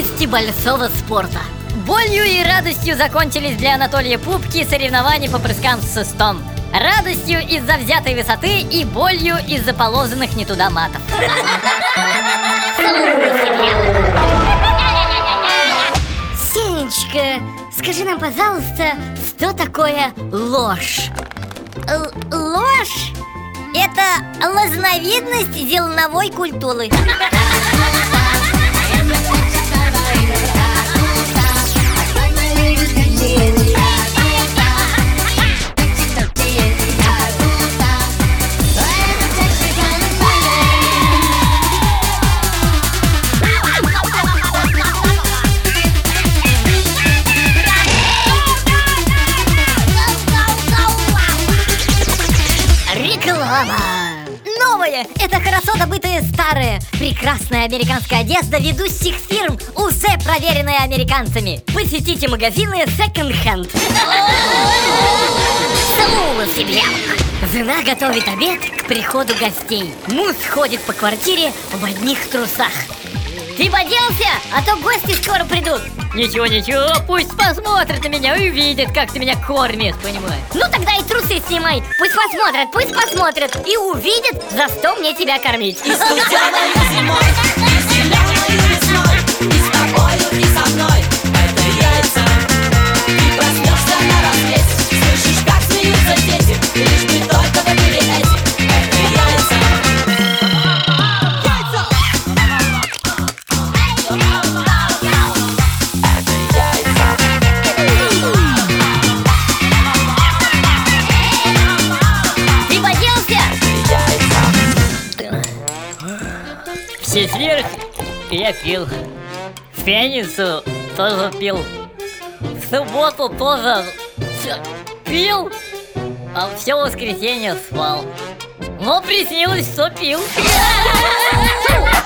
большого спорта. Болью и радостью закончились для Анатолия Пупки соревнования по прыскам с шестом. Радостью из-за взятой высоты и болью из-за положенных не туда матов. Сенечка, скажи нам, пожалуйста, что такое ложь? Л- ложь – это лозновидность зерновой культуры. Реклама! Новое! Это хорошо добытая старая, прекрасная американская одежда ведущих фирм, уже проверенная американцами. Посетите магазины Second Hand. Самого себя. Жена готовит обед к приходу гостей. Муж ходит по квартире в одних трусах. Ты поделся, а то гости скоро придут. Ничего, ничего, пусть посмотрят на меня и увидят, как ты меня кормишь, понимаешь? Ну тогда и трусы снимай. Пусть посмотрят, пусть посмотрят и увидят, за что мне тебя кормить. И зимой, четверг я пил. В пятницу тоже пил. В субботу тоже пил. А все воскресенье спал. Но приснилось, что пил.